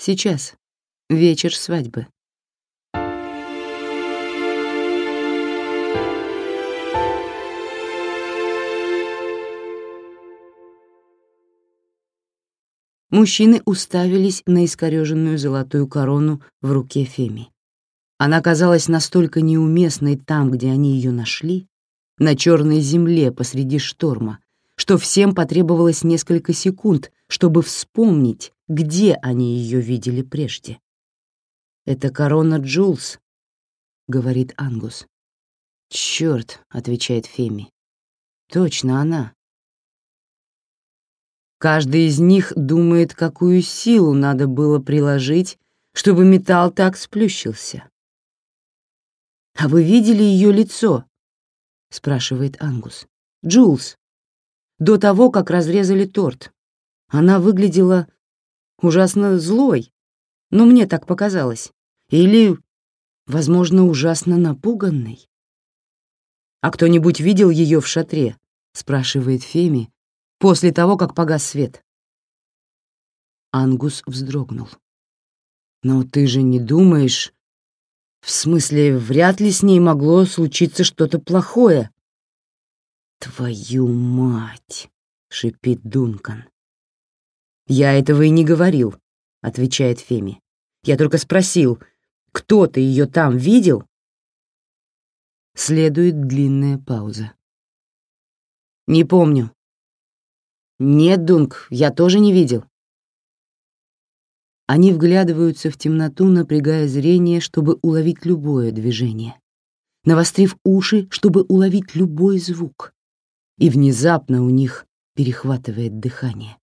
Сейчас. Вечер свадьбы. Мужчины уставились на искореженную золотую корону в руке Феми. Она казалась настолько неуместной там, где они ее нашли, на черной земле посреди шторма, что всем потребовалось несколько секунд, чтобы вспомнить, где они ее видели прежде. «Это корона Джулс», — говорит Ангус. «Чёрт», — отвечает Феми. «Точно она». Каждый из них думает, какую силу надо было приложить, чтобы металл так сплющился. «А вы видели ее лицо?» — спрашивает Ангус. «Джулс, до того, как разрезали торт. Она выглядела ужасно злой, но мне так показалось. Или, возможно, ужасно напуганной». «А кто-нибудь видел ее в шатре?» — спрашивает Феми, после того, как погас свет. Ангус вздрогнул. «Но ты же не думаешь...» «В смысле, вряд ли с ней могло случиться что-то плохое?» «Твою мать!» — шипит Дункан. «Я этого и не говорил», — отвечает Феми. «Я только спросил, кто ты ее там видел?» Следует длинная пауза. «Не помню», «Нет, Дунк, я тоже не видел». Они вглядываются в темноту, напрягая зрение, чтобы уловить любое движение, навострив уши, чтобы уловить любой звук. И внезапно у них перехватывает дыхание.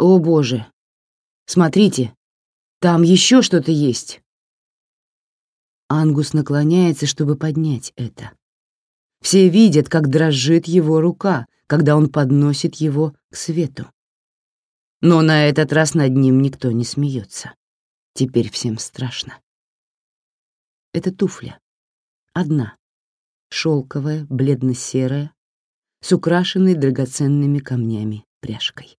«О, Боже! Смотрите, там еще что-то есть!» Ангус наклоняется, чтобы поднять это. Все видят, как дрожит его рука, когда он подносит его к свету. Но на этот раз над ним никто не смеется. Теперь всем страшно. Это туфля. Одна. Шелковая, бледно-серая, с украшенной драгоценными камнями пряжкой.